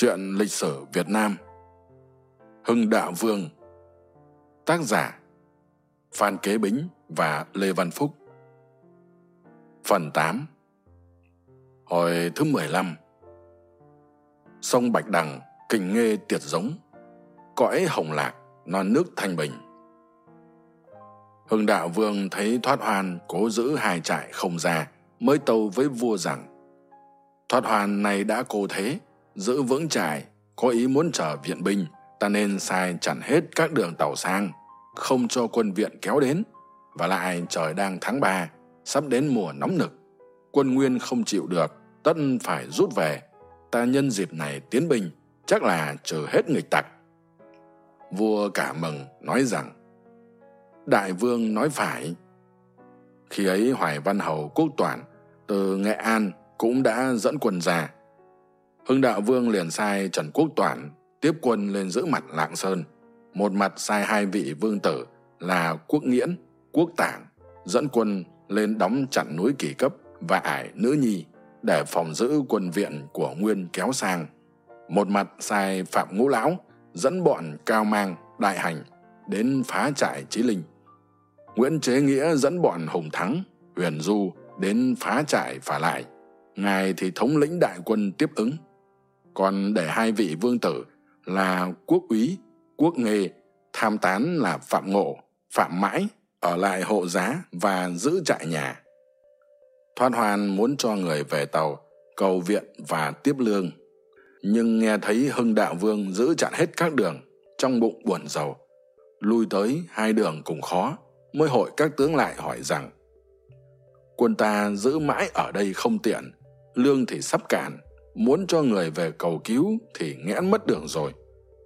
Chuyện lịch sử Việt Nam. Hưng Đạo Vương. Tác giả Phan Kế Bính và Lê Văn Phúc. Phần 8 Hồi thứ 15 Sông Bạch Đằng, kình nghê tiệt giống. Cõi hồng lạc, non nước thanh bình. Hưng Đạo Vương thấy thoát hoan cố giữ hai trại không ra mới tâu với vua rằng thoát hoan này đã cố thế giữ vững trại, có ý muốn trở viện binh, ta nên sai chặn hết các đường tàu sang, không cho quân viện kéo đến. Và lại trời đang tháng ba, sắp đến mùa nóng nực. Quân nguyên không chịu được, tất phải rút về. Ta nhân dịp này tiến binh, chắc là trừ hết nghịch tặc. Vua cả mừng nói rằng, đại vương nói phải. Khi ấy hoài văn hầu quốc toản từ nghệ an cũng đã dẫn quân ra hưng đạo vương liền sai trần quốc toản tiếp quân lên giữ mặt lạng sơn. Một mặt sai hai vị vương tử là quốc nghiễn, quốc tảng dẫn quân lên đóng chặn núi kỳ cấp và ải nữ nhi để phòng giữ quân viện của nguyên kéo sang. Một mặt sai phạm ngũ lão dẫn bọn cao mang, đại hành đến phá trại chí linh. Nguyễn chế nghĩa dẫn bọn hùng thắng, huyền du đến phá trại phả lại. Ngài thì thống lĩnh đại quân tiếp ứng còn để hai vị vương tử là quốc úy, quốc nghề, tham tán là phạm ngộ, phạm mãi, ở lại hộ giá và giữ trại nhà. Thoát hoan muốn cho người về tàu, cầu viện và tiếp lương. Nhưng nghe thấy hưng đạo vương giữ chặn hết các đường, trong bụng buồn rầu. Lui tới hai đường cùng khó, mới hội các tướng lại hỏi rằng, quân ta giữ mãi ở đây không tiện, lương thì sắp cạn muốn cho người về cầu cứu thì nghẽn mất đường rồi.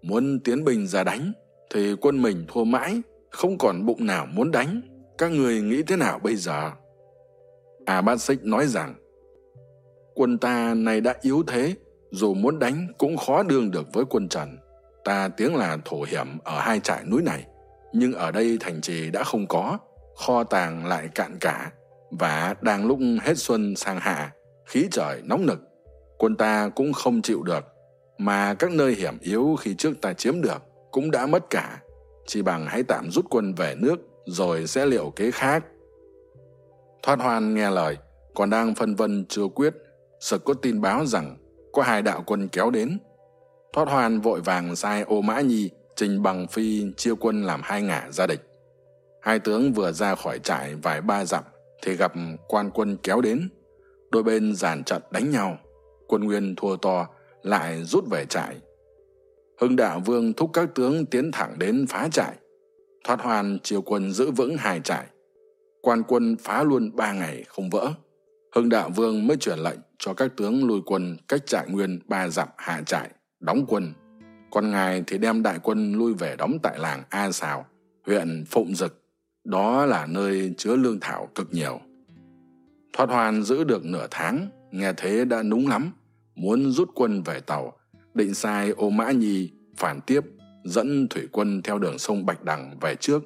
Muốn tiến binh ra đánh thì quân mình thua mãi, không còn bụng nào muốn đánh. Các người nghĩ thế nào bây giờ? A bát xích nói rằng, quân ta này đã yếu thế, dù muốn đánh cũng khó đương được với quân trần. Ta tiếng là thổ hiểm ở hai trại núi này, nhưng ở đây thành trì đã không có, kho tàng lại cạn cả, và đang lúc hết xuân sang hạ, khí trời nóng nực quân ta cũng không chịu được, mà các nơi hiểm yếu khi trước ta chiếm được cũng đã mất cả. Chỉ bằng hãy tạm rút quân về nước rồi sẽ liệu kế khác. Thoát hoan nghe lời, còn đang phân vân chưa quyết, sực có tin báo rằng có hai đạo quân kéo đến. Thoát hoan vội vàng sai ô mã nhi trình bằng phi chia quân làm hai ngả ra địch. Hai tướng vừa ra khỏi trại vài ba dặm thì gặp quan quân kéo đến. Đôi bên giàn trận đánh nhau quân nguyên thua to lại rút về trại. Hưng đạo vương thúc các tướng tiến thẳng đến phá trại thoát hoan chiều quân giữ vững hai trại. Quan quân phá luôn ba ngày không vỡ. Hưng đạo vương mới truyền lệnh cho các tướng lùi quân cách trại nguyên ba dặm hạ trại đóng quân. Còn ngài thì đem đại quân lui về đóng tại làng a Sào, huyện phụng dực. Đó là nơi chứa lương thảo cực nhiều. Thoát hoan giữ được nửa tháng nghe thế đã núng lắm, muốn rút quân về tàu. Định sai ô mã nhi, phản tiếp, dẫn thủy quân theo đường sông bạch đằng về trước.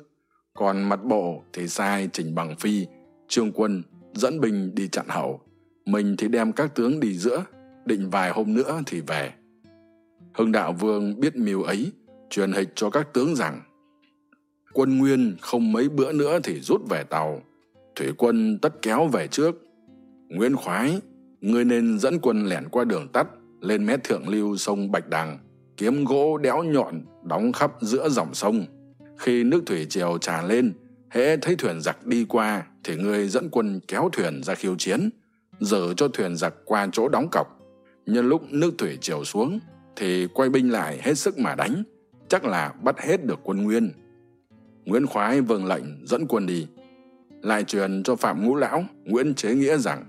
Còn mặt bộ thì sai trình bằng phi, trương quân dẫn binh đi chặn hậu. Mình thì đem các tướng đi giữa, định vài hôm nữa thì về. Hưng đạo vương biết mưu ấy, truyền hịch cho các tướng rằng, quân nguyên không mấy bữa nữa thì rút về tàu. Thủy quân tất kéo về trước. Nguyễn khoái ngươi nên dẫn quân lẻn qua đường tắt, lên mé thượng lưu sông bạch đằng, kiếm gỗ đẽo nhọn đóng khắp giữa dòng sông. Khi nước thủy triều tràn lên, hễ thấy thuyền giặc đi qua, thì ngươi dẫn quân kéo thuyền ra khiêu chiến dở cho thuyền giặc qua chỗ đóng cọc. Nhân lúc nước thủy triều xuống, thì quay binh lại hết sức mà đánh, chắc là bắt hết được quân nguyên. Nguyễn khoái vâng lệnh dẫn quân đi. Lại truyền cho phạm ngũ lão nguyễn chế nghĩa rằng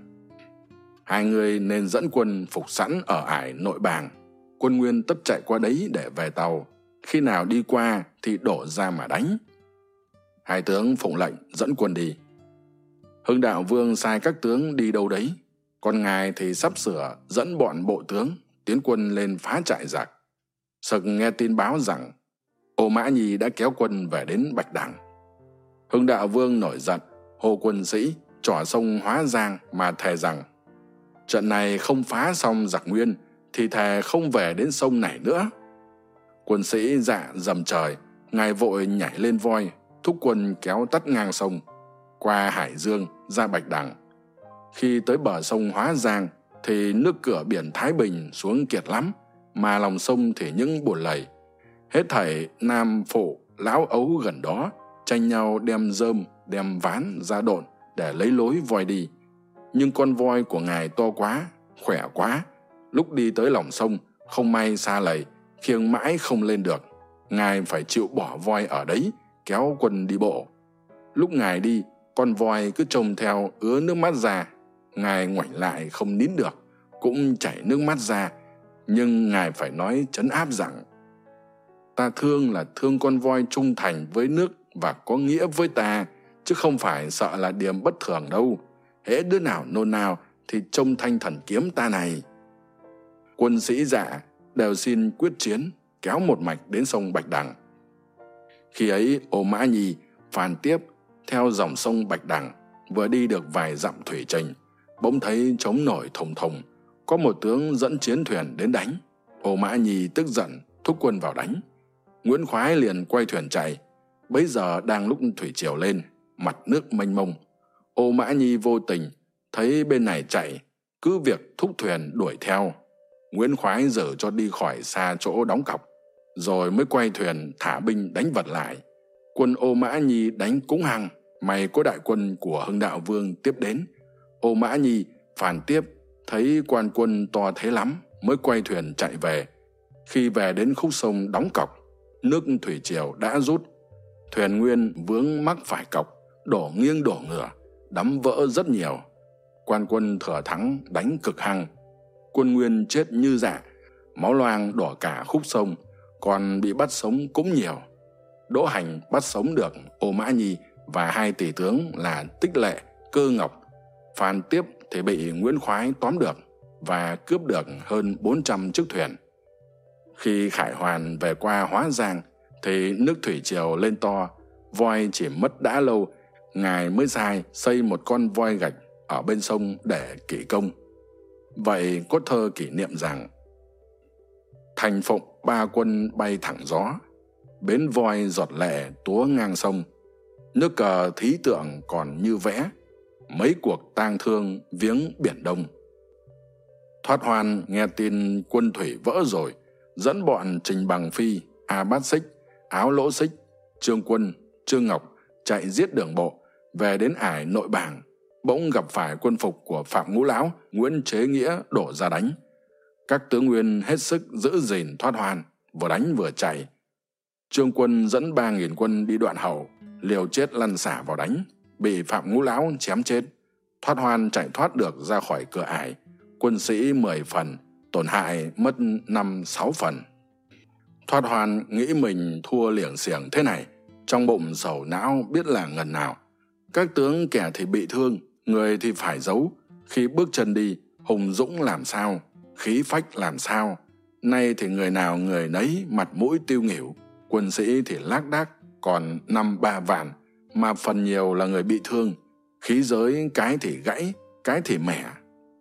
hai người nên dẫn quân phục sẵn ở ải nội bàng. Quân nguyên tất chạy qua đấy để về tàu. Khi nào đi qua thì đổ ra mà đánh. Hai tướng phụng lệnh, dẫn quân đi. Hưng đạo vương sai các tướng đi đâu đấy. Còn ngài thì sắp sửa dẫn bọn bộ tướng tiến quân lên phá trại giặc. Sực nghe tin báo rằng, ô mã nhi đã kéo quân về đến bạch đằng. Hưng đạo vương nổi giận, hô quân sĩ trỏ sông hóa giang mà thề rằng trận này không phá xong giặc nguyên, thì thề không về đến sông này nữa. Quân sĩ dạ dầm trời, ngài vội nhảy lên voi, thúc quân kéo tắt ngang sông, qua hải dương, ra bạch đằng. Khi tới bờ sông hóa giang, thì nước cửa biển thái bình xuống kiệt lắm, mà lòng sông thì những buồn lầy. Hết thảy nam phụ, lão ấu gần đó, tranh nhau đem rơm, đem ván ra độn để lấy lối voi đi nhưng con voi của ngài to quá, khỏe quá. Lúc đi tới lòng sông, không may xa lầy, khiêng mãi không lên được. Ngài phải chịu bỏ voi ở đấy, kéo quân đi bộ. Lúc ngài đi, con voi cứ trông theo ứa nước mắt ra. Ngài ngoảnh lại không nín được, cũng chảy nước mắt ra. Nhưng ngài phải nói trấn áp rằng, ta thương là thương con voi trung thành với nước và có nghĩa với ta, chứ không phải sợ là điểm bất thường đâu hễ đứa nào nôn nào thì trông thanh thần kiếm ta này. Quân sĩ dạ đều xin quyết chiến, kéo một mạch đến sông bạch đằng. Khi ấy, ô mã nhi phàn tiếp theo dòng sông bạch đằng, vừa đi được vài dặm thủy trình, bỗng thấy trống nổi thùng thùng, có một tướng dẫn chiến thuyền đến đánh. Ô mã nhi tức giận, thúc quân vào đánh. Nguyễn khoái liền quay thuyền chạy. Bấy giờ đang lúc thủy triều lên, mặt nước mênh mông ô mã nhi vô tình thấy bên này chạy, cứ việc thúc thuyền đuổi theo. Nguyễn khoái dở cho đi khỏi xa chỗ đóng cọc, rồi mới quay thuyền thả binh đánh vật lại. Quân ô mã nhi đánh cúng hằng may có đại quân của hưng đạo vương tiếp đến. Ô mã nhi phản tiếp, thấy quan quân to thế lắm, mới quay thuyền chạy về. Khi về đến khúc sông đóng cọc, nước thủy triều đã rút. Thuyền nguyên vướng mắc phải cọc, đổ nghiêng đổ ngửa đắm vỡ rất nhiều. Quan quân thừa thắng, đánh cực hăng. Quân nguyên chết như dạ máu loang đỏ cả khúc sông còn bị bắt sống cũng nhiều. Đỗ hành bắt sống được ô mã nhi và hai tỷ tướng là tích lệ, cơ ngọc. Phan tiếp thì bị nguyễn khoái tóm được và cướp được hơn bốn trăm chiếc thuyền. Khi khải hoàn về qua hóa giang thì nước thủy triều lên to, voi chỉ mất đã lâu ngài mới sai xây một con voi gạch ở bên sông để kỷ công. Vậy có thơ kỷ niệm rằng, thành phụng ba quân bay thẳng gió, bến voi giọt lệ túa ngang sông. Nước cờ thí tượng còn như vẽ, mấy cuộc tang thương viếng biển đông. Thoát hoan nghe tin quân thủy vỡ rồi, dẫn bọn trình bằng phi, a bát xích, áo lỗ xích, trương quân, trương ngọc chạy giết đường bộ về đến ải nội bảng, bỗng gặp phải quân phục của phạm ngũ lão, nguyễn chế nghĩa đổ ra đánh. Các tướng nguyên hết sức giữ gìn thoát hoàn vừa đánh vừa chạy. Trương quân dẫn ba nghìn quân đi đoạn hậu, liều chết lăn xả vào đánh, bị phạm ngũ lão chém chết. Thoát hoan chạy thoát được ra khỏi cửa ải, quân sĩ mười phần, tổn hại mất năm sáu phần. Thoát hoan nghĩ mình thua liểng xiểng thế này, trong bụng sầu não biết là ngần nào các tướng kẻ thì bị thương, người thì phải giấu. Khi bước chân đi, hùng dũng làm sao, khí phách làm sao. Nay thì người nào người nấy mặt mũi tiêu nghỉu. Quân sĩ thì lác đác, còn năm ba vạn. Mà phần nhiều là người bị thương. Khí giới, cái thì gãy, cái thì mẻ.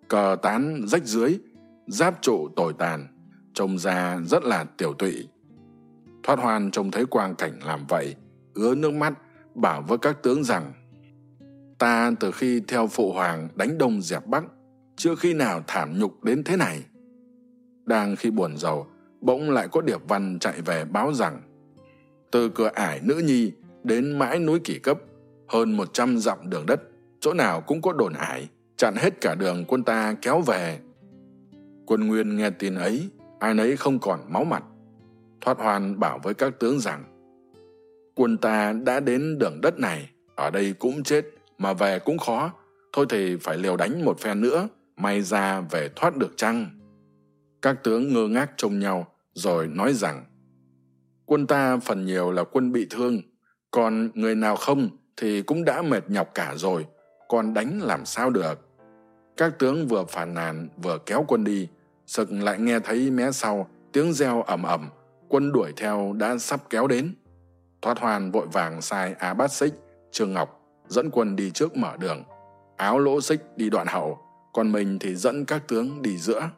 Cờ tán, rách dưới, giáp trụ tồi tàn. Trông ra rất là tiểu tụy. Thoát hoan trông thấy quang cảnh làm vậy, ứa nước mắt, bảo với các tướng rằng ta từ khi theo phụ hoàng đánh đông dẹp bắc, chưa khi nào thảm nhục đến thế này. Đang khi buồn rầu bỗng lại có điệp văn chạy về báo rằng, từ cửa ải nữ nhi đến mãi núi kỷ cấp, hơn một trăm dặm đường đất, chỗ nào cũng có đồn ải, chặn hết cả đường quân ta kéo về. Quân nguyên nghe tin ấy, ai nấy không còn máu mặt, thoát hoàn bảo với các tướng rằng, quân ta đã đến đường đất này, ở đây cũng chết mà về cũng khó. Thôi thì phải liều đánh một phen nữa, may ra về thoát được chăng? Các tướng ngơ ngác trông nhau, rồi nói rằng, quân ta phần nhiều là quân bị thương, còn người nào không thì cũng đã mệt nhọc cả rồi, còn đánh làm sao được? Các tướng vừa phàn nàn vừa kéo quân đi, sực lại nghe thấy mé sau tiếng reo ầm ầm, quân đuổi theo đã sắp kéo đến. Thoát hoàn vội vàng sai á bát xích, trương ngọc dẫn quân đi trước mở đường. Áo lỗ xích đi đoạn hậu, còn mình thì dẫn các tướng đi giữa.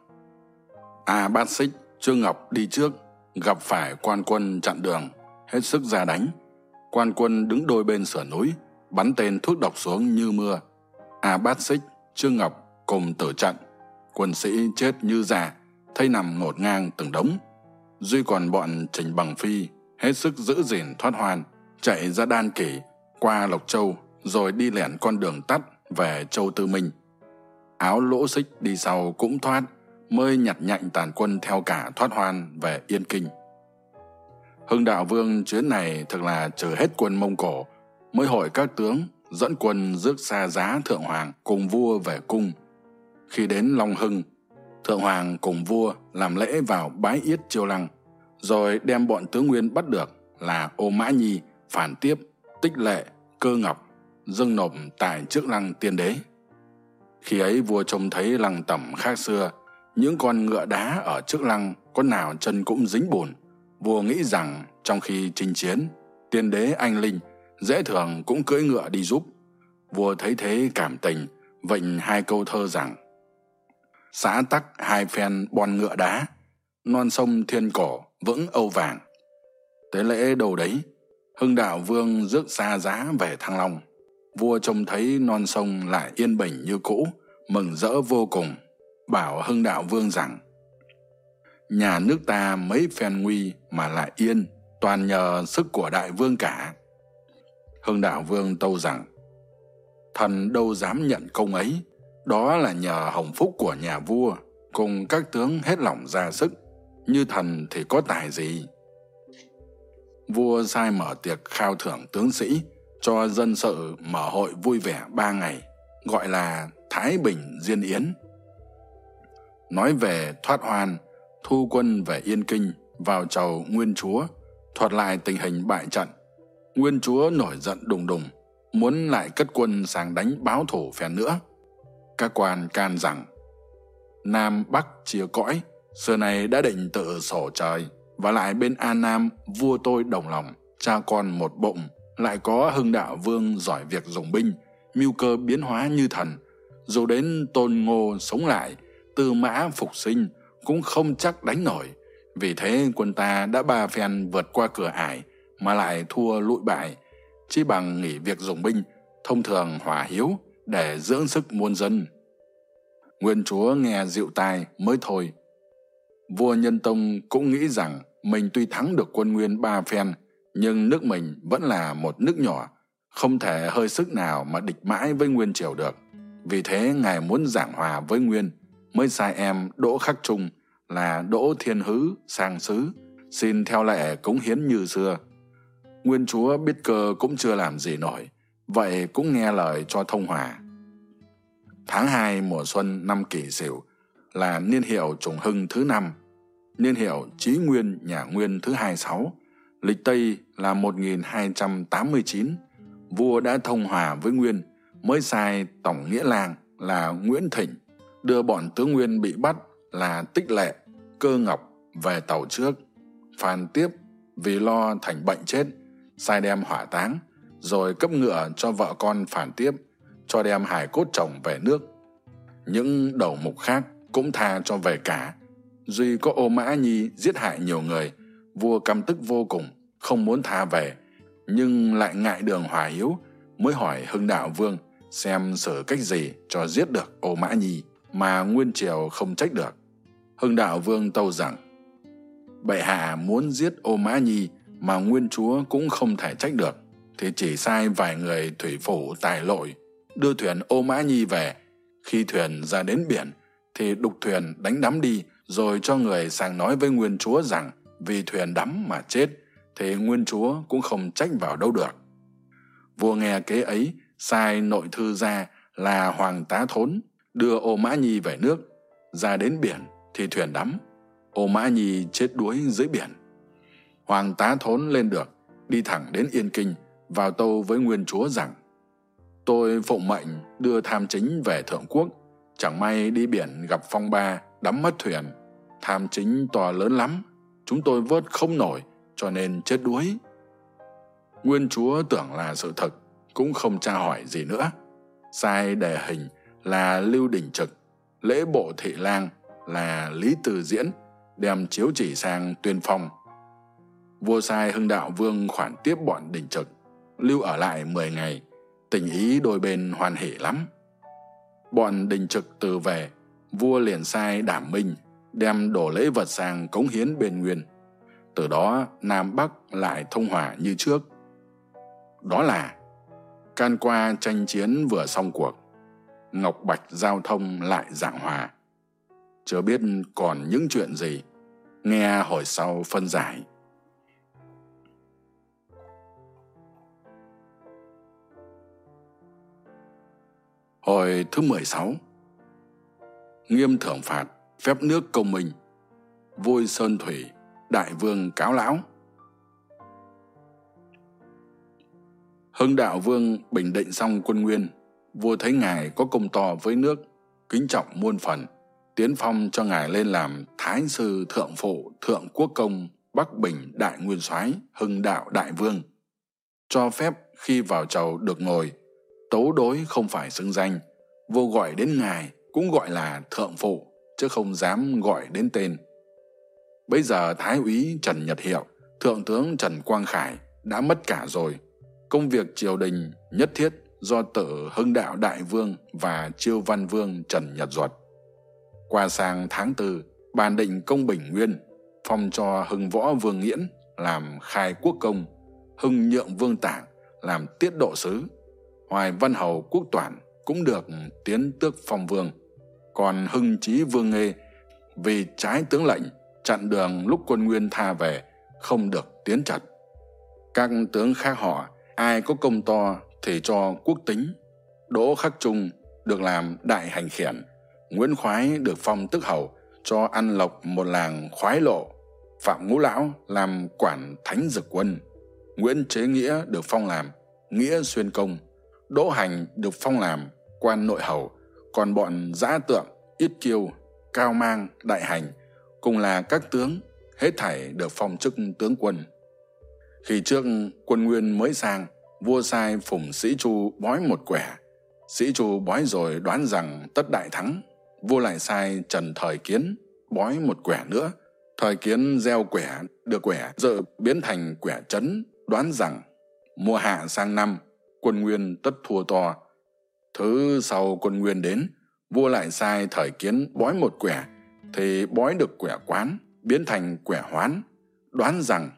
A bát xích, trương ngọc đi trước, gặp phải quan quân chặn đường, hết sức ra đánh. Quan quân đứng đôi bên sườn núi, bắn tên thuốc độc xuống như mưa. A bát xích, trương ngọc cùng tử trận. Quân sĩ chết như già thay nằm ngột ngang từng đống. Duy còn bọn trình bằng phi, hết sức giữ gìn thoát hoàn chạy ra đan kỷ, qua lộc châu rồi đi lẻn con đường tắt về châu tư minh. Áo lỗ xích đi sau cũng thoát, mới nhặt nhạnh tàn quân theo cả thoát hoan về yên kinh. Hưng đạo vương chuyến này thực là trừ hết quân mông cổ, mới hội các tướng dẫn quân rước xa giá thượng hoàng cùng vua về cung. Khi đến long hưng, thượng hoàng cùng vua làm lễ vào bái yết chiêu lăng, rồi đem bọn tướng nguyên bắt được là ô mã nhi phản tiếp, tích lệ, cơ ngọc dâng nộp tại trước lăng tiên đế. Khi ấy vua trông thấy lăng tẩm khác xưa, những con ngựa đá ở trước lăng con nào chân cũng dính bùn. Vua nghĩ rằng trong khi chinh chiến, tiên đế anh linh dễ thường cũng cưỡi ngựa đi giúp. Vua thấy thế cảm tình, vịnh hai câu thơ rằng xã tắc hai phen bon ngựa đá, non sông thiên cổ vững âu vàng. Tế lễ đầu đấy, hưng đạo vương rước xa giá về thăng long vua trông thấy non sông lại yên bình như cũ, mừng rỡ vô cùng, bảo hưng đạo vương rằng, nhà nước ta mấy phen nguy mà lại yên, toàn nhờ sức của đại vương cả. Hưng đạo vương tâu rằng, thần đâu dám nhận công ấy, đó là nhờ hồng phúc của nhà vua, cùng các tướng hết lòng ra sức, như thần thì có tài gì? Vua sai mở tiệc khao thưởng tướng sĩ cho dân sự mở hội vui vẻ ba ngày, gọi là thái bình diên yến. Nói về thoát hoan thu quân về yên kinh, vào chầu nguyên chúa, thuật lại tình hình bại trận. Nguyên chúa nổi giận đùng đùng, muốn lại cất quân sang đánh báo thủ phen nữa. Các quan can rằng, nam bắc chia cõi, xưa này đã định tự sổ trời, và lại bên an nam vua tôi đồng lòng, cha con một bụng lại có hưng đạo vương giỏi việc dùng binh, mưu cơ biến hóa như thần. Dù đến tôn ngô sống lại, tư mã phục sinh cũng không chắc đánh nổi. Vì thế quân ta đã ba phen vượt qua cửa ải mà lại thua lụi bại. Chỉ bằng nghỉ việc dùng binh, thông thường hòa hiếu để dưỡng sức muôn dân. Nguyên chúa nghe dịu tai mới thôi. Vua nhân tông cũng nghĩ rằng mình tuy thắng được quân nguyên ba phen nhưng nước mình vẫn là một nước nhỏ, không thể hơi sức nào mà địch mãi với nguyên triều được. Vì thế ngài muốn giảng hòa với nguyên, mới sai em đỗ khắc trung là đỗ thiên hứ sang sứ xin theo lệ cống hiến như xưa. Nguyên chúa biết cơ cũng chưa làm gì nổi, vậy cũng nghe lời cho thông hòa. Tháng hai mùa xuân năm kỷ sửu là niên hiệu trùng hưng thứ năm, niên hiệu trí nguyên nhà nguyên thứ hai sáu lịch tây là một nghìn hai trăm tám mươi chín, vua đã thông hòa với nguyên, mới sai tổng nghĩa làng là nguyễn thịnh, đưa bọn tướng nguyên bị bắt là tích lệ, cơ ngọc về tàu trước. Phan tiếp vì lo thành bệnh chết, sai đem hỏa táng, rồi cấp ngựa cho vợ con phản tiếp, cho đem hải cốt chồng về nước. Những đầu mục khác cũng tha cho về cả. Duy có ô mã nhi giết hại nhiều người vua căm tức vô cùng, không muốn tha về, nhưng lại ngại đường hòa hiếu, mới hỏi hưng đạo vương xem xử cách gì cho giết được ô mã nhi mà nguyên triều không trách được. Hưng đạo vương tâu rằng, bệ hạ muốn giết ô mã nhi mà nguyên chúa cũng không thể trách được, thì chỉ sai vài người thủy phủ tài lội đưa thuyền ô mã nhi về. Khi thuyền ra đến biển, thì đục thuyền đánh đắm đi, rồi cho người sang nói với nguyên chúa rằng vì thuyền đắm mà chết, thì nguyên chúa cũng không trách vào đâu được. Vua nghe kế ấy, sai nội thư ra là hoàng tá thốn, đưa ô mã nhi về nước. Ra đến biển thì thuyền đắm. Ô mã nhi chết đuối dưới biển. Hoàng tá thốn lên được, đi thẳng đến yên kinh, vào tâu với nguyên chúa rằng, tôi phụng mệnh đưa tham chính về thượng quốc. Chẳng may đi biển gặp phong ba đắm mất thuyền. Tham chính to lớn lắm chúng tôi vớt không nổi, cho nên chết đuối. Nguyên chúa tưởng là sự thật, cũng không tra hỏi gì nữa. Sai đề hình là lưu đình trực, lễ bộ thị lang là lý từ diễn, đem chiếu chỉ sang tuyên phong. Vua sai hưng đạo vương khoản tiếp bọn đình trực, lưu ở lại mười ngày, tình ý đôi bên hoan hỉ lắm. Bọn đình trực từ về, vua liền sai đảm minh đem đổ lễ vật sang cống hiến bên nguyên. Từ đó, nam bắc lại thông hòa như trước. Đó là, can qua tranh chiến vừa xong cuộc, ngọc bạch giao thông lại dạng hòa. Chưa biết còn những chuyện gì, nghe hồi sau phân giải. Hồi thứ mười sáu, nghiêm thưởng phạt phép nước công minh vui sơn thủy, đại vương cáo lão. Hưng đạo vương bình định xong quân nguyên, vua thấy ngài có công to với nước, kính trọng muôn phần, tiến phong cho ngài lên làm thái sư thượng phụ, thượng quốc công, bắc bình đại nguyên soái, hưng đạo đại vương. Cho phép khi vào chầu được ngồi, tấu đối không phải xưng danh, vua gọi đến ngài cũng gọi là thượng phụ chứ không dám gọi đến tên. Bây giờ thái úy trần nhật hiệu, thượng tướng trần quang khải đã mất cả rồi. Công việc triều đình nhất thiết do tự hưng đạo đại vương và chiêu văn vương trần nhật duật. Qua sang tháng tư, bàn định công bình nguyên, phong cho hưng võ vương nghiễn làm khai quốc công, hưng nhượng vương tảng làm tiết độ sứ. Hoài văn hầu quốc toản cũng được tiến tước phong vương còn hưng trí vương nghê, vì trái tướng lệnh chặn đường lúc quân nguyên tha về, không được tiến chặt các tướng khác họ, ai có công to thì cho quốc tính. Đỗ khắc trung được làm đại hành khiển, nguyễn khoái được phong tức hầu cho ăn lộc một làng khoái lộ. Phạm ngũ lão làm quản thánh dực quân, nguyễn chế nghĩa được phong làm nghĩa xuyên công. Đỗ hành được phong làm quan nội hầu còn bọn giã tượng, ít kiêu, cao mang, đại hành, cùng là các tướng, hết thảy được phong chức tướng quân. Khi trước quân nguyên mới sang, vua sai phùng sĩ chu bói một quẻ. Sĩ chu bói rồi đoán rằng tất đại thắng, vua lại sai trần thời kiến bói một quẻ nữa. Thời kiến gieo quẻ được quẻ dự biến thành quẻ trấn, đoán rằng mùa hạ sang năm, quân nguyên tất thua to thứ sau quân nguyên đến, vua lại sai thời kiến bói một quẻ, thì bói được quẻ quán, biến thành quẻ hoán. Đoán rằng,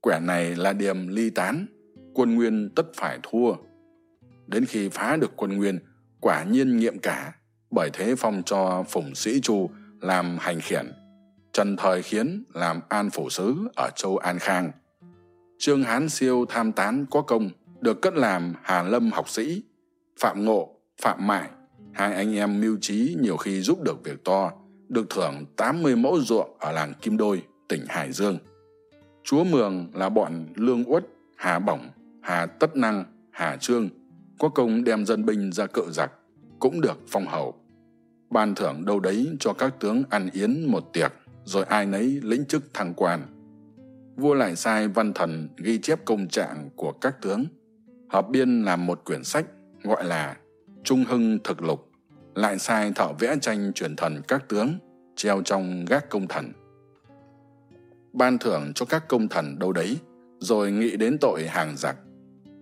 quẻ này là điểm ly tán, quân nguyên tất phải thua. Đến khi phá được quân nguyên, quả nhiên nghiệm cả, bởi thế phong cho phùng sĩ chu làm hành khiển, trần thời khiến làm an phủ sứ ở châu an khang. Trương hán siêu tham tán có công, được cất làm hà lâm học sĩ phạm ngộ, phạm mại, hai anh em mưu trí nhiều khi giúp được việc to, được thưởng tám mươi mẫu ruộng ở làng kim đôi, tỉnh hải dương. Chúa mường là bọn lương uất, hà bổng, hà tất năng, hà trương, có công đem dân binh ra cự giặc, cũng được phong hầu. Ban thưởng đâu đấy cho các tướng ăn yến một tiệc, rồi ai nấy lĩnh chức thăng quan. Vua lại sai văn thần ghi chép công trạng của các tướng. Hợp biên làm một quyển sách gọi là trung hưng thực lục, lại sai thợ vẽ tranh truyền thần các tướng, treo trong gác công thần. Ban thưởng cho các công thần đâu đấy, rồi nghĩ đến tội hàng giặc.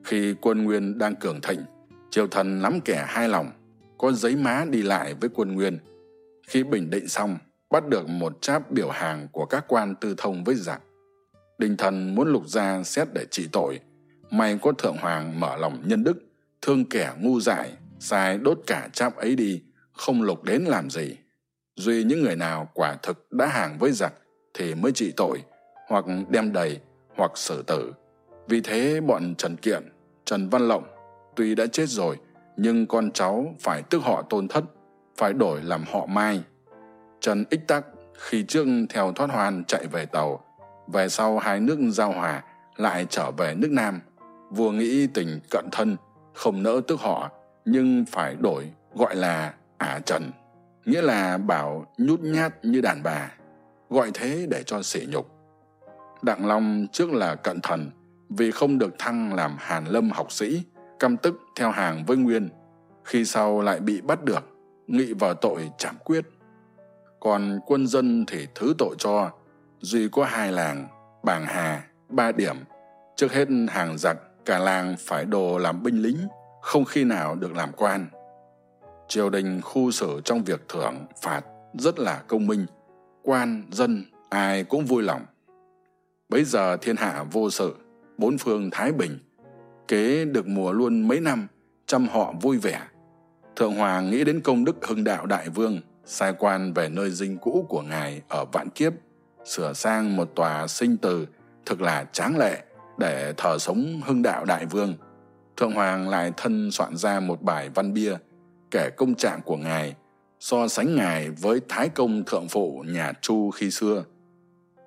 Khi quân nguyên đang cường thịnh, triều thần lắm kẻ hai lòng, có giấy má đi lại với quân nguyên. Khi bình định xong, bắt được một cháp biểu hàng của các quan tư thông với giặc. Đình thần muốn lục ra xét để trị tội, may có thượng hoàng mở lòng nhân đức thương kẻ ngu dại, sai đốt cả cháp ấy đi, không lục đến làm gì. Duy những người nào quả thực đã hàng với giặc thì mới trị tội, hoặc đem đầy, hoặc xử tử. Vì thế bọn trần kiện, trần văn lộng tuy đã chết rồi, nhưng con cháu phải tức họ tôn thất, phải đổi làm họ mai. Trần ích tắc khi trước theo thoát hoan chạy về tàu, về sau hai nước giao hòa, lại trở về nước nam. Vua nghĩ tình cận thân không nỡ tức họ, nhưng phải đổi, gọi là ả trần, nghĩa là bảo nhút nhát như đàn bà, gọi thế để cho sỉ nhục. Đặng long trước là cận thần, vì không được thăng làm hàn lâm học sĩ, căm tức theo hàng với nguyên. Khi sau lại bị bắt được, nghị vào tội chảm quyết. Còn quân dân thì thứ tội cho, duy có hai làng, bàng hà, ba điểm, trước hết hàng giặc cả làng phải đồ làm binh lính, không khi nào được làm quan. Triều đình khu xử trong việc thưởng phạt rất là công minh, quan, dân, ai cũng vui lòng. Bấy giờ thiên hạ vô sự, bốn phương thái bình, kế được mùa luôn mấy năm, trăm họ vui vẻ. Thượng hoàng nghĩ đến công đức hưng đạo đại vương, sai quan về nơi dinh cũ của ngài ở vạn kiếp, sửa sang một tòa sinh từ, thực là tráng lệ để thờ sống hưng đạo đại vương. Thượng hoàng lại thân soạn ra một bài văn bia kể công trạng của ngài, so sánh ngài với thái công thượng phụ nhà chu khi xưa.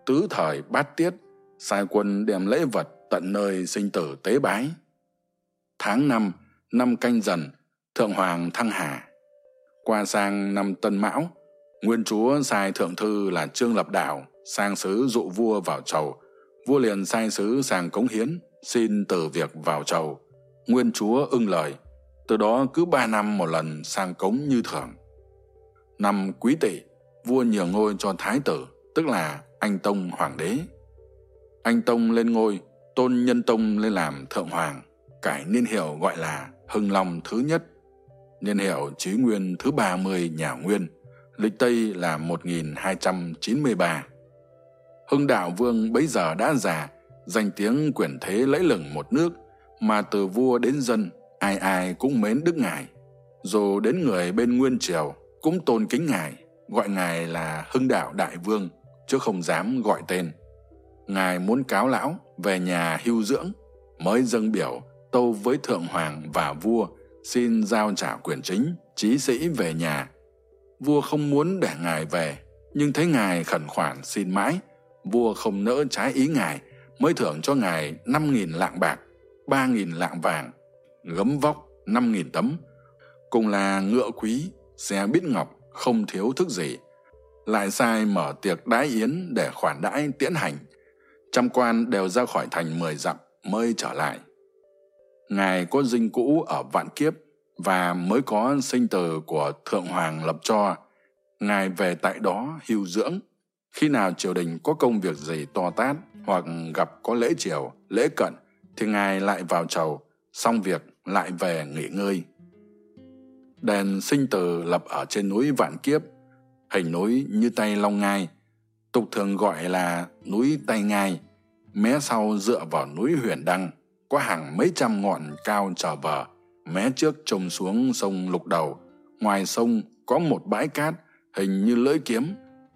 Tứ thời bát tiết, sai quân đem lễ vật tận nơi sinh tử tế bái. Tháng năm năm canh dần, thượng hoàng thăng hà qua sang năm tân mão, nguyên chúa sai thượng thư là trương lập đạo sang sứ dụ vua vào chầu vua liền sai sứ sang cống hiến, xin từ việc vào chầu. Nguyên chúa ưng lời, từ đó cứ ba năm một lần sang cống như thường. Năm quý tỵ, vua nhường ngôi cho thái tử, tức là anh Tông hoàng đế. Anh Tông lên ngôi, tôn nhân Tông lên làm thượng hoàng, cải niên hiệu gọi là Hưng Long thứ nhất, niên hiệu Chí Nguyên thứ ba mươi nhà Nguyên, lịch Tây là 1293. Ông đạo vương bấy giờ đã già, danh tiếng quyền thế lẫy lừng một nước, mà từ vua đến dân, ai ai cũng mến đức ngài. Dù đến người bên Nguyên Triều cũng tôn kính ngài, gọi ngài là Hưng Đạo Đại Vương, chứ không dám gọi tên. Ngài muốn cáo lão về nhà hưu dưỡng, mới dâng biểu tâu với Thượng Hoàng và vua xin giao trả quyền chính, trí sĩ về nhà. Vua không muốn để ngài về, nhưng thấy ngài khẩn khoản xin mãi, vua không nỡ trái ý ngài, mới thưởng cho ngài năm nghìn lạng bạc, ba nghìn lạng vàng, gấm vóc năm nghìn tấm. Cùng là ngựa quý, xe bít ngọc không thiếu thức gì, lại sai mở tiệc đái yến để khoản đãi tiễn hành. Trăm quan đều ra khỏi thành mười dặm mới trở lại. Ngài có dinh cũ ở vạn kiếp và mới có sinh tử của thượng hoàng lập cho. Ngài về tại đó hưu dưỡng khi nào triều đình có công việc gì to tát hoặc gặp có lễ triều, lễ cận, thì ngài lại vào chầu, xong việc lại về nghỉ ngơi. Đền sinh tử lập ở trên núi vạn kiếp, hình núi như tay long ngai, tục thường gọi là núi tay ngai, mé sau dựa vào núi huyền đăng, có hàng mấy trăm ngọn cao trở vờ, mé trước trông xuống sông lục đầu, ngoài sông có một bãi cát hình như lưỡi kiếm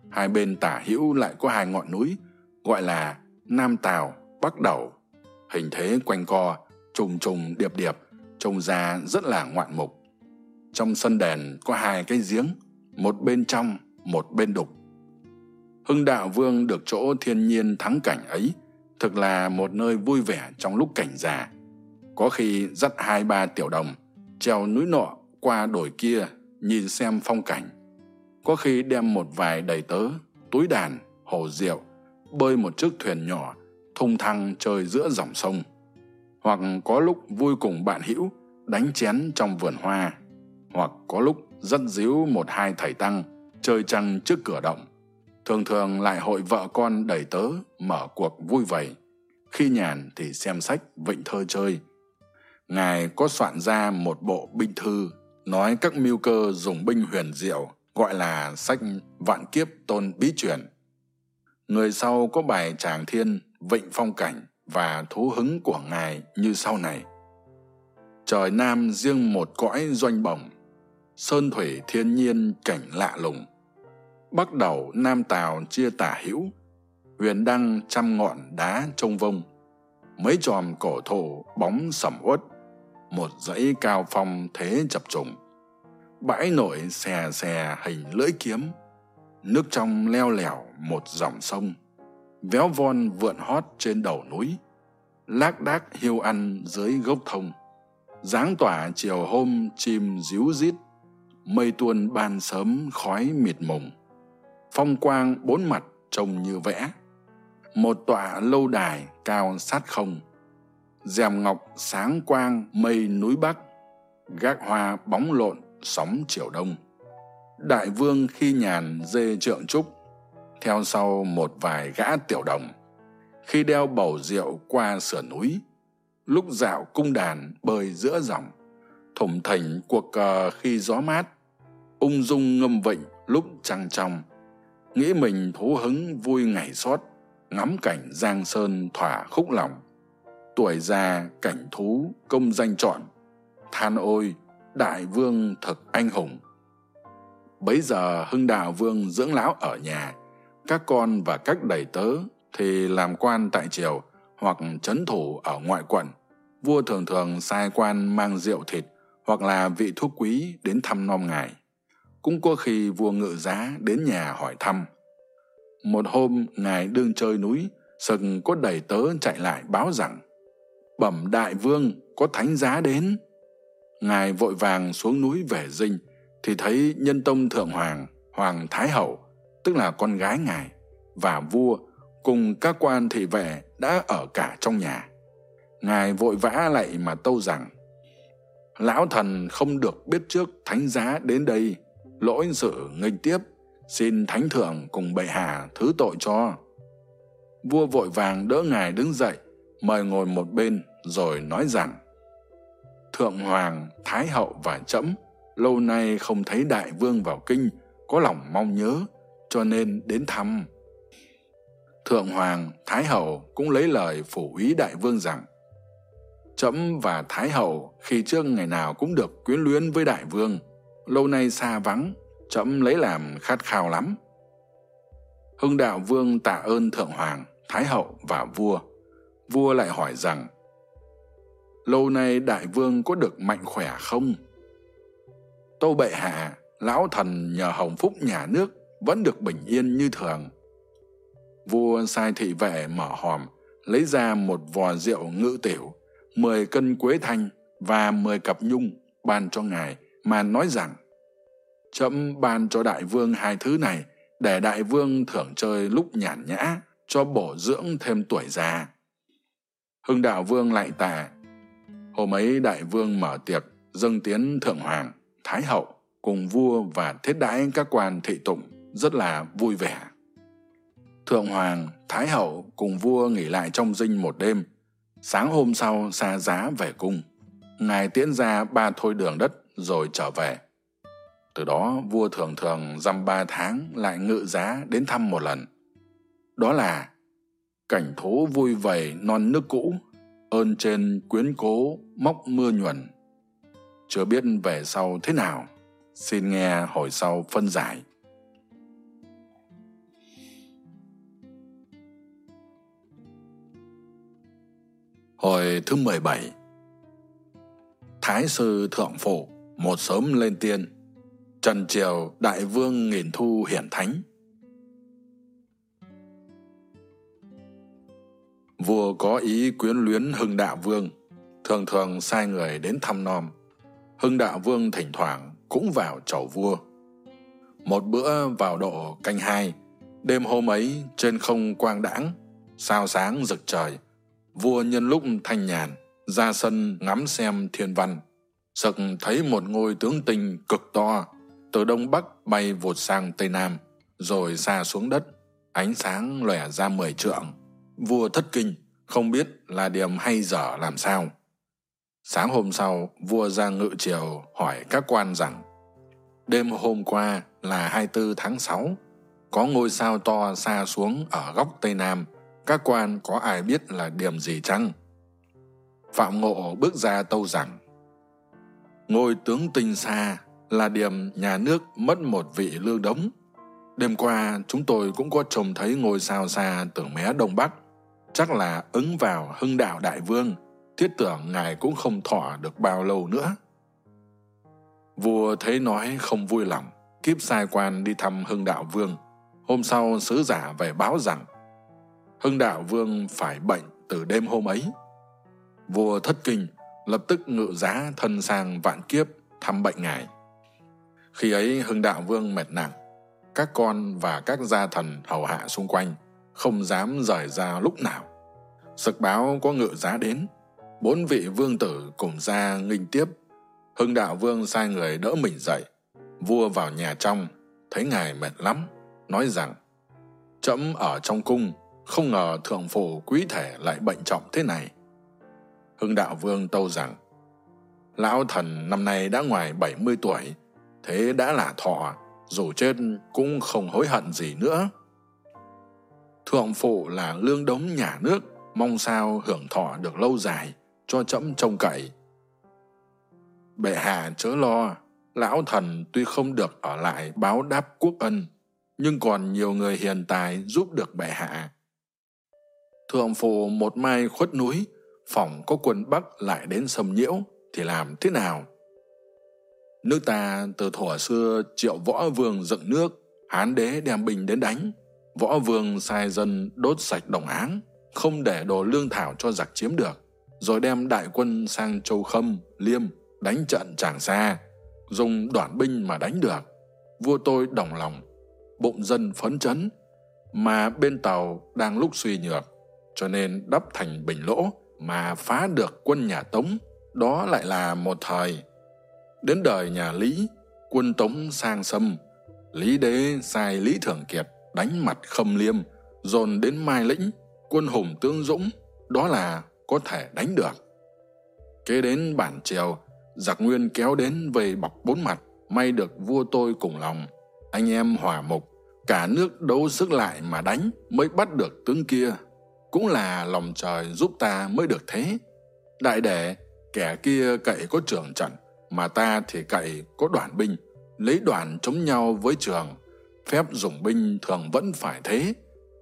hai bên tả hữu lại có hai ngọn núi, gọi là nam tào, bắc Đẩu hình thế quanh co, trùng trùng điệp điệp, trông ra rất là ngoạn mục. Trong sân đền có hai cái giếng, một bên trong, một bên đục. Hưng đạo vương được chỗ thiên nhiên thắng cảnh ấy, thực là một nơi vui vẻ trong lúc cảnh già. Có khi dắt hai ba tiểu đồng, treo núi nọ qua đồi kia, nhìn xem phong cảnh có khi đem một vài đầy tớ, túi đàn, hồ rượu, bơi một chiếc thuyền nhỏ, thung thăng chơi giữa dòng sông. Hoặc có lúc vui cùng bạn hữu, đánh chén trong vườn hoa. Hoặc có lúc dắt díu một hai thầy tăng, chơi trăng trước cửa động. Thường thường lại hội vợ con đầy tớ mở cuộc vui vầy. Khi nhàn thì xem sách vịnh thơ chơi. Ngài có soạn ra một bộ binh thư, nói các mưu cơ dùng binh huyền diệu gọi là sách vạn kiếp tôn bí truyền. Người sau có bài tràng thiên, vịnh phong cảnh và thú hứng của ngài như sau này. Trời nam riêng một cõi doanh bồng sơn thủy thiên nhiên cảnh lạ lùng. Bắc đầu nam tào chia tả hữu, huyền đăng trăm ngọn đá trông vông, mấy tròm cổ thụ bóng sầm uất, một dãy cao phong thế chập trùng bãi nổi xè xè hình lưỡi kiếm, nước trong leo lẻo một dòng sông, véo von vượn hót trên đầu núi, lác đác hiu ăn dưới gốc thông. Dáng tỏa chiều hôm chim ríu rít mây tuôn ban sớm khói mịt mùng. Phong quang bốn mặt trông như vẽ, một tọa lâu đài cao sát không. Rèm ngọc sáng quang mây núi bắc, gác hoa bóng lộn sóng chiều đông. Đại vương khi nhàn dê trượng trúc, theo sau một vài gã tiểu đồng. Khi đeo bầu rượu qua sườn núi, lúc dạo cung đàn bơi giữa dòng thủng thỉnh cuộc cờ khi gió mát, ung dung ngâm vịnh lúc trăng trong. Nghĩ mình thú hứng vui ngày xót, ngắm cảnh giang sơn thỏa khúc lòng. Tuổi già cảnh thú công danh trọn, than ôi đại vương thật anh hùng. Bấy giờ hưng đạo vương dưỡng lão ở nhà, các con và các đầy tớ thì làm quan tại triều hoặc chấn thủ ở ngoại quận. Vua thường thường sai quan mang rượu thịt hoặc là vị thuốc quý đến thăm nom ngài. Cũng có khi vua ngự giá đến nhà hỏi thăm. Một hôm, ngài đương chơi núi, sừng có đầy tớ chạy lại báo rằng, bẩm đại vương, có thánh giá đến? Ngài vội vàng xuống núi về dinh, thì thấy nhân tông thượng hoàng hoàng thái hậu, tức là con gái ngài, và vua cùng các quan thị vệ đã ở cả trong nhà. Ngài vội vã lại mà tâu rằng, lão thần không được biết trước thánh giá đến đây, lỗi sự nghênh tiếp, xin thánh thượng cùng bệ hạ thứ tội cho. Vua vội vàng đỡ ngài đứng dậy, mời ngồi một bên rồi nói rằng thượng hoàng, thái hậu và trẫm, lâu nay không thấy đại vương vào kinh, có lòng mong nhớ, cho nên đến thăm. Thượng hoàng, thái hậu cũng lấy lời phủ úy đại vương rằng, trẫm và thái hậu khi trước ngày nào cũng được quyến luyến với đại vương, lâu nay xa vắng, trẫm lấy làm khát khao lắm. Hưng đạo vương tạ ơn thượng hoàng, thái hậu và vua. Vua lại hỏi rằng lâu nay đại vương có được mạnh khỏe không? Tâu bệ hạ, lão thần nhờ hồng phúc nhà nước vẫn được bình yên như thường. Vua sai thị vệ mở hòm, lấy ra một vò rượu ngự tiểu, mười cân quế thanh và mười cặp nhung ban cho ngài mà nói rằng trẫm ban cho đại vương hai thứ này để đại vương thưởng chơi lúc nhàn nhã cho bổ dưỡng thêm tuổi già. Hưng đạo vương lại tà hôm ấy đại vương mở tiệc, dâng tiến thượng hoàng, thái hậu, cùng vua và thiết đãi các quan thị tụng, rất là vui vẻ. Thượng hoàng, thái hậu cùng vua nghỉ lại trong dinh một đêm. Sáng hôm sau xa giá về cung, ngài tiễn ra ba thôi đường đất rồi trở về. Từ đó vua thường thường dăm ba tháng lại ngự giá đến thăm một lần. Đó là cảnh thố vui vầy non nước cũ ơn trên quyến cố móc mưa nhuần. Chưa biết về sau thế nào, xin nghe hồi sau phân giải. Hồi thứ mười bảy, thái sư thượng phụ một sớm lên tiên, trần triều đại vương nghìn thu hiển thánh. Vua có ý quyến luyến hưng đạo vương, thường thường sai người đến thăm nom. Hưng đạo vương thỉnh thoảng cũng vào chầu vua. Một bữa vào độ canh hai, đêm hôm ấy trên không quang đãng, sao sáng rực trời, vua nhân lúc thanh nhàn, ra sân ngắm xem thiên văn. Sực thấy một ngôi tướng tinh cực to, từ đông bắc bay vụt sang tây nam, rồi xa xuống đất, ánh sáng lòe ra mười trượng vua thất kinh không biết là điểm hay dở làm sao. Sáng hôm sau, vua ra ngự triều hỏi các quan rằng, đêm hôm qua là hai mươi bốn tháng sáu, có ngôi sao to xa xuống ở góc tây nam, các quan có ai biết là điểm gì chăng? Phạm ngộ bước ra tâu rằng, ngôi tướng tinh xa là điểm nhà nước mất một vị lương đống. Đêm qua chúng tôi cũng có trông thấy ngôi sao xa từ mé đông bắc chắc là ứng vào hưng đạo đại vương, thiết tưởng ngài cũng không thọ được bao lâu nữa. Vua thấy nói không vui lòng, kiếp sai quan đi thăm hưng đạo vương. Hôm sau sứ giả về báo rằng, hưng đạo vương phải bệnh từ đêm hôm ấy. Vua thất kinh, lập tức ngự giá thân sang vạn kiếp thăm bệnh ngài. Khi ấy hưng đạo vương mệt nặng, các con và các gia thần hầu hạ xung quanh không dám rời ra lúc nào. Sực báo có ngự giá đến, bốn vị vương tử cùng ra nghinh tiếp. Hưng đạo vương sai người đỡ mình dậy, vua vào nhà trong, thấy ngài mệt lắm, nói rằng trẫm ở trong cung, không ngờ thượng phủ quý thể lại bệnh trọng thế này. Hưng đạo vương tâu rằng, lão thần năm nay đã ngoài bảy mươi tuổi, thế đã là thọ, dù chết cũng không hối hận gì nữa thượng phụ là lương đống nhà nước, mong sao hưởng thọ được lâu dài, cho trẫm trông cậy. Bệ hạ chớ lo, lão thần tuy không được ở lại báo đáp quốc ân, nhưng còn nhiều người hiền tài giúp được bệ hạ. Thượng phụ một mai khuất núi phòng có quân bắc lại đến xâm nhiễu thì làm thế nào? Nước ta từ thuở xưa triệu võ vương dựng nước, hán đế đem binh đến đánh võ vương sai dân đốt sạch đồng áng, không để đồ lương thảo cho giặc chiếm được, rồi đem đại quân sang châu khâm, liêm đánh trận tràng xa dùng đoạn binh mà đánh được. Vua tôi đồng lòng, bụng dân phấn chấn, mà bên tàu đang lúc suy nhược, cho nên đắp thành bình lỗ mà phá được quân nhà tống. Đó lại là một thời. Đến đời nhà lý, quân tống sang sâm, lý đế sai lý thường kiệt đánh mặt khâm liêm, dồn đến mai lĩnh, quân hùng tướng dũng, đó là có thể đánh được. Kế đến bản triều, giặc nguyên kéo đến vây bọc bốn mặt, may được vua tôi cùng lòng. Anh em hòa mục, cả nước đấu sức lại mà đánh mới bắt được tướng kia. Cũng là lòng trời giúp ta mới được thế. Đại đệ, kẻ kia cậy có trường trận, mà ta thì cậy có đoàn binh, lấy đoàn chống nhau với trường phép dùng binh thường vẫn phải thế.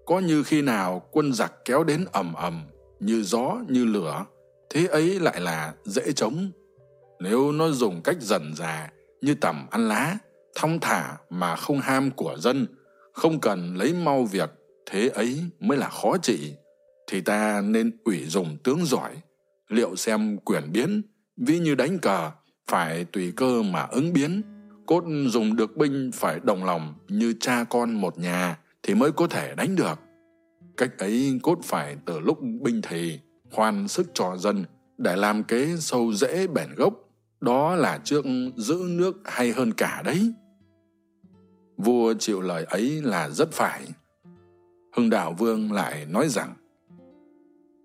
Có như khi nào quân giặc kéo đến ầm ầm, như gió, như lửa, thế ấy lại là dễ chống. Nếu nó dùng cách dần già như tầm ăn lá, thong thả mà không ham của dân, không cần lấy mau việc, thế ấy mới là khó trị. Thì ta nên ủy dùng tướng giỏi, liệu xem quyền biến, ví như đánh cờ, phải tùy cơ mà ứng biến cốt dùng được binh phải đồng lòng như cha con một nhà thì mới có thể đánh được. Cách ấy cốt phải từ lúc binh thì khoan sức cho dân để làm kế sâu dễ bền gốc. Đó là trước giữ nước hay hơn cả đấy. Vua chịu lời ấy là rất phải. Hưng đạo vương lại nói rằng,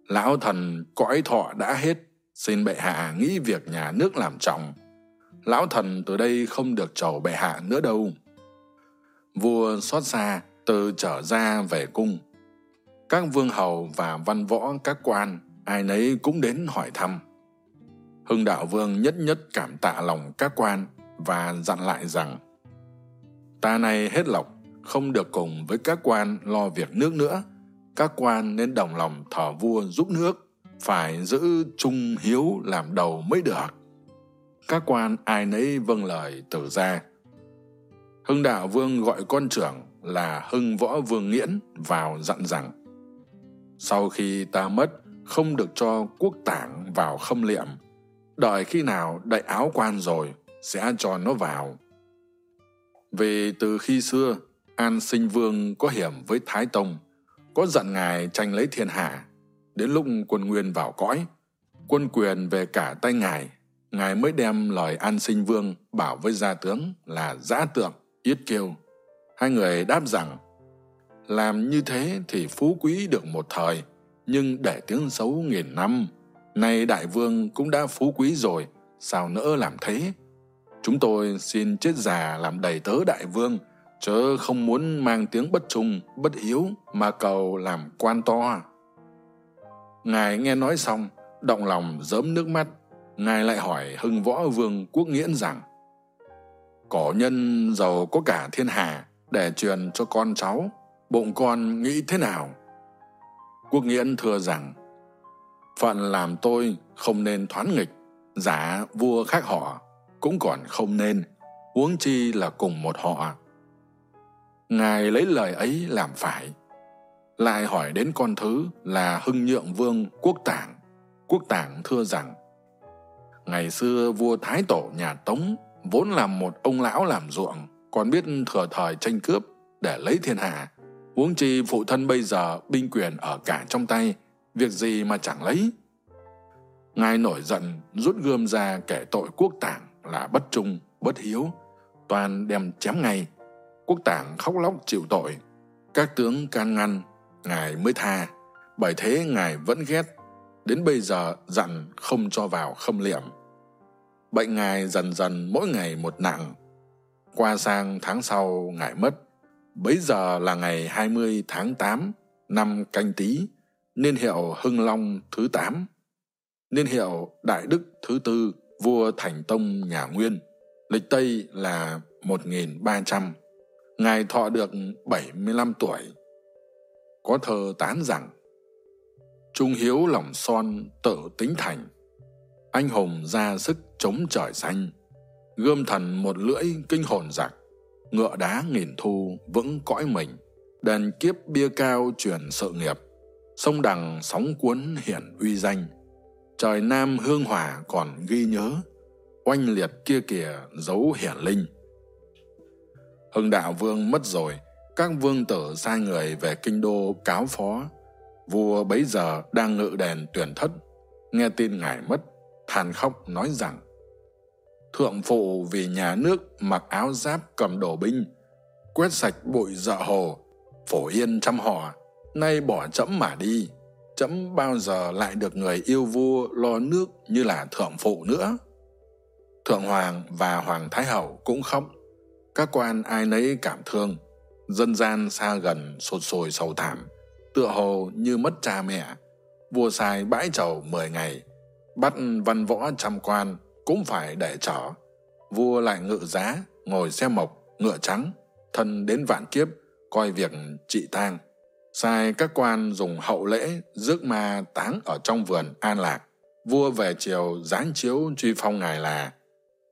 lão thần, cõi thọ đã hết, xin bệ hạ nghĩ việc nhà nước làm trọng lão thần từ đây không được chầu bệ hạ nữa đâu. Vua xót xa từ trở ra về cung. Các vương hầu và văn võ các quan ai nấy cũng đến hỏi thăm. Hưng đạo vương nhất nhất cảm tạ lòng các quan và dặn lại rằng ta nay hết lọc, không được cùng với các quan lo việc nước nữa. Các quan nên đồng lòng thờ vua giúp nước phải giữ trung hiếu làm đầu mới được các quan ai nấy vâng lời từ ra hưng đạo vương gọi con trưởng là hưng võ vương nghiễn vào dặn rằng, sau khi ta mất, không được cho quốc tảng vào khâm liệm. Đợi khi nào đậy áo quan rồi sẽ cho nó vào. Vì từ khi xưa, an sinh vương có hiểm với thái tông, có dặn ngài tranh lấy thiên hạ. Đến lúc quân nguyên vào cõi, quân quyền về cả tay ngài ngài mới đem lời an sinh vương bảo với gia tướng là giã tượng, yết kiêu. Hai người đáp rằng, làm như thế thì phú quý được một thời, nhưng để tiếng xấu nghìn năm, nay đại vương cũng đã phú quý rồi, sao nỡ làm thế? Chúng tôi xin chết già làm đầy tớ đại vương, chớ không muốn mang tiếng bất trung, bất hiếu mà cầu làm quan to. Ngài nghe nói xong, động lòng dớm nước mắt ngài lại hỏi hưng võ vương quốc nghiễn rằng, cổ nhân giàu có cả thiên hạ để truyền cho con cháu, bụng con nghĩ thế nào? Quốc nghiễn thưa rằng, phận làm tôi không nên thoán nghịch, giả vua khác họ cũng còn không nên, huống chi là cùng một họ. Ngài lấy lời ấy làm phải, lại hỏi đến con thứ là hưng nhượng vương quốc tảng quốc tảng thưa rằng ngày xưa vua thái tổ nhà tống vốn là một ông lão làm ruộng, còn biết thừa thời tranh cướp để lấy thiên hạ. Huống chi phụ thân bây giờ binh quyền ở cả trong tay, việc gì mà chẳng lấy. Ngài nổi giận, rút gươm ra kẻ tội quốc tảng là bất trung, bất hiếu, toàn đem chém ngay. Quốc tảng khóc lóc chịu tội. Các tướng can ngăn, ngài mới tha. Bởi thế ngài vẫn ghét đến bây giờ dặn không cho vào khâm liệm. Bệnh ngài dần dần mỗi ngày một nặng. Qua sang tháng sau, ngài mất. Bấy giờ là ngày hai mươi tháng tám năm canh tý, niên hiệu hưng long thứ tám, niên hiệu đại đức thứ tư, vua thành tông nhà nguyên. Lịch tây là một nghìn ba trăm. Ngài thọ được bảy mươi lăm tuổi. Có thơ tán rằng trung hiếu lòng son tự tính thành. Anh hùng ra sức chống trời xanh. Gươm thần một lưỡi kinh hồn giặc. Ngựa đá nghìn thu vững cõi mình. Đền kiếp bia cao truyền sự nghiệp. Sông đằng sóng cuốn hiển uy danh. Trời nam hương hòa còn ghi nhớ. Oanh liệt kia kìa dấu hiển linh. Hưng đạo vương mất rồi. Các vương tử sai người về kinh đô cáo phó vua bấy giờ đang ngự đèn tuyển thất. Nghe tin ngài mất, than khóc nói rằng, thượng phụ vì nhà nước mặc áo giáp cầm đổ binh, quét sạch bụi dợ hồ, phổ yên trăm họ, nay bỏ trẫm mà đi. Trẫm bao giờ lại được người yêu vua lo nước như là thượng phụ nữa? Thượng hoàng và hoàng thái hậu cũng khóc. Các quan ai nấy cảm thương, dân gian xa gần sột sồi sầu thảm tựa hồ như mất cha mẹ. Vua sai bãi trầu mười ngày, bắt văn võ trăm quan cũng phải để chở vua lại ngự giá, ngồi xe mộc, ngựa trắng, thân đến vạn kiếp, coi việc trị tang. Sai các quan dùng hậu lễ, rước ma táng ở trong vườn an lạc. Vua về chiều giáng chiếu truy phong ngài là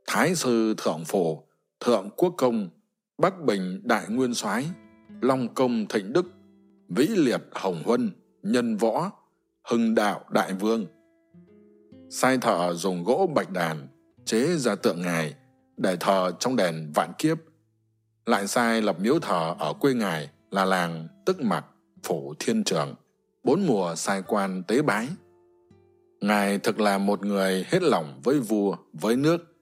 thái sư thượng phổ thượng quốc công, bắc bình đại nguyên soái, long công thịnh đức vĩ liệt hồng huân, nhân võ, hưng đạo đại vương. Sai thợ dùng gỗ bạch đàn chế ra tượng ngài để thờ trong đền vạn kiếp. Lại sai lập miếu thờ ở quê ngài là làng tức mặc phủ thiên trường, bốn mùa sai quan tế bái. Ngài thực là một người hết lòng với vua, với nước,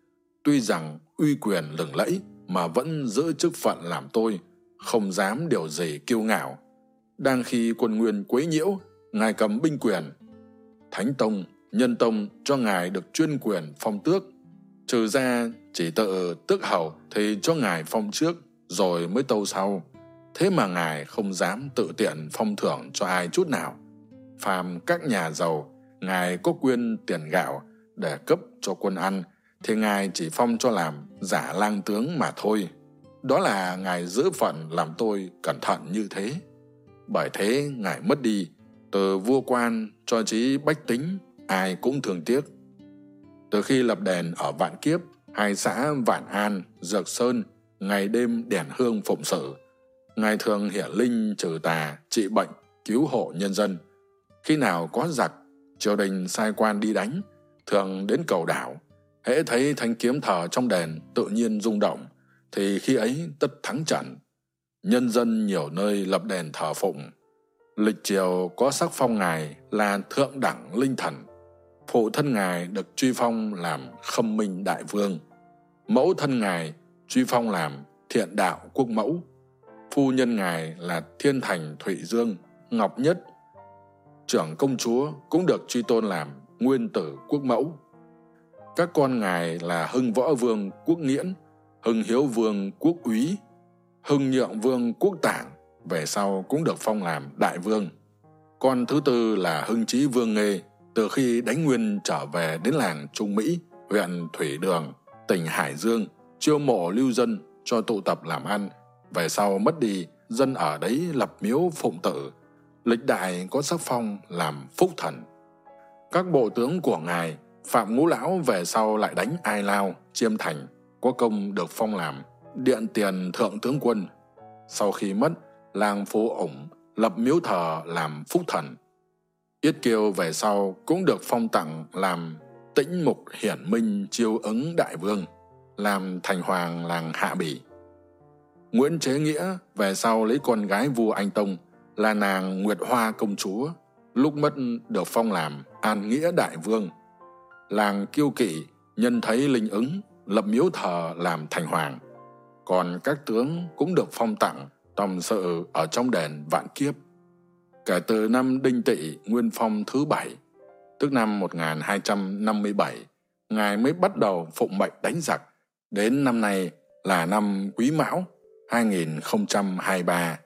tuy rằng uy quyền lừng lẫy mà vẫn giữ chức phận làm tôi, không dám điều gì kiêu ngạo đang khi quân nguyên quấy nhiễu, ngài cầm binh quyền. Thánh tông, nhân tông cho ngài được chuyên quyền phong tước. Trừ ra chỉ tự tước hầu thì cho ngài phong trước, rồi mới tâu sau. Thế mà ngài không dám tự tiện phong thưởng cho ai chút nào. Phàm các nhà giàu, ngài có quyên tiền gạo để cấp cho quân ăn, thì ngài chỉ phong cho làm giả lang tướng mà thôi. Đó là ngài giữ phận làm tôi cẩn thận như thế bởi thế ngài mất đi, từ vua quan cho chí bách tính, ai cũng thường tiếc. Từ khi lập đền ở vạn kiếp, hai xã vạn an, dược sơn, ngày đêm đèn hương phụng sự. Ngài thường hiển linh trừ tà, trị bệnh, cứu hộ nhân dân. Khi nào có giặc, triều đình sai quan đi đánh, thường đến cầu đảo. Hễ thấy thanh kiếm thờ trong đền tự nhiên rung động, thì khi ấy tất thắng trận nhân dân nhiều nơi lập đền thờ phụng. Lịch triều có sắc phong ngài là thượng đẳng linh thần. Phụ thân ngài được truy phong làm khâm minh đại vương. Mẫu thân ngài truy phong làm thiện đạo quốc mẫu. Phu nhân ngài là thiên thành thụy dương, ngọc nhất. Trưởng công chúa cũng được truy tôn làm nguyên tử quốc mẫu. Các con ngài là hưng võ vương quốc nghiễn, hưng hiếu vương quốc úy hưng nhượng vương quốc tảng về sau cũng được phong làm đại vương. Con thứ tư là hưng trí vương nghê, từ khi đánh nguyên trở về đến làng trung mỹ, huyện thủy đường, tỉnh hải dương, chiêu mộ lưu dân cho tụ tập làm ăn. Về sau mất đi, dân ở đấy lập miếu phụng tự lịch đại có sắc phong làm phúc thần. Các bộ tướng của ngài, phạm ngũ lão về sau lại đánh ai lao, chiêm thành, có công được phong làm điện tiền thượng tướng quân. Sau khi mất, làng phố ổng lập miếu thờ làm phúc thần. Yết kiêu về sau cũng được phong tặng làm tĩnh mục hiển minh chiêu ứng đại vương, làm thành hoàng làng hạ bỉ. Nguyễn chế nghĩa về sau lấy con gái vua anh tông là nàng nguyệt hoa công chúa, lúc mất được phong làm an nghĩa đại vương. Làng kiêu kỵ nhân thấy linh ứng, lập miếu thờ làm thành hoàng còn các tướng cũng được phong tặng tòng sự ở trong đền vạn kiếp. Kể từ năm Đinh Tỵ Nguyên Phong thứ bảy, tức năm 1257, Ngài mới bắt đầu phụng mệnh đánh giặc. Đến năm nay là năm Quý Mão 2023,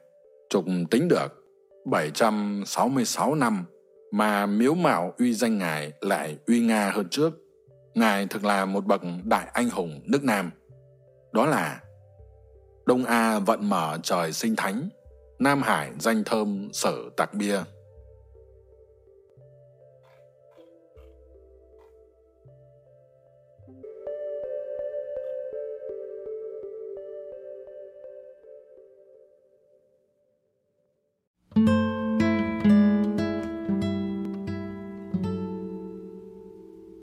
trục tính được 766 năm mà miếu mạo uy danh Ngài lại uy nga hơn trước. Ngài thực là một bậc đại anh hùng nước Nam. Đó là Đông A vận mở trời sinh thánh, Nam Hải danh thơm sở tạc bia.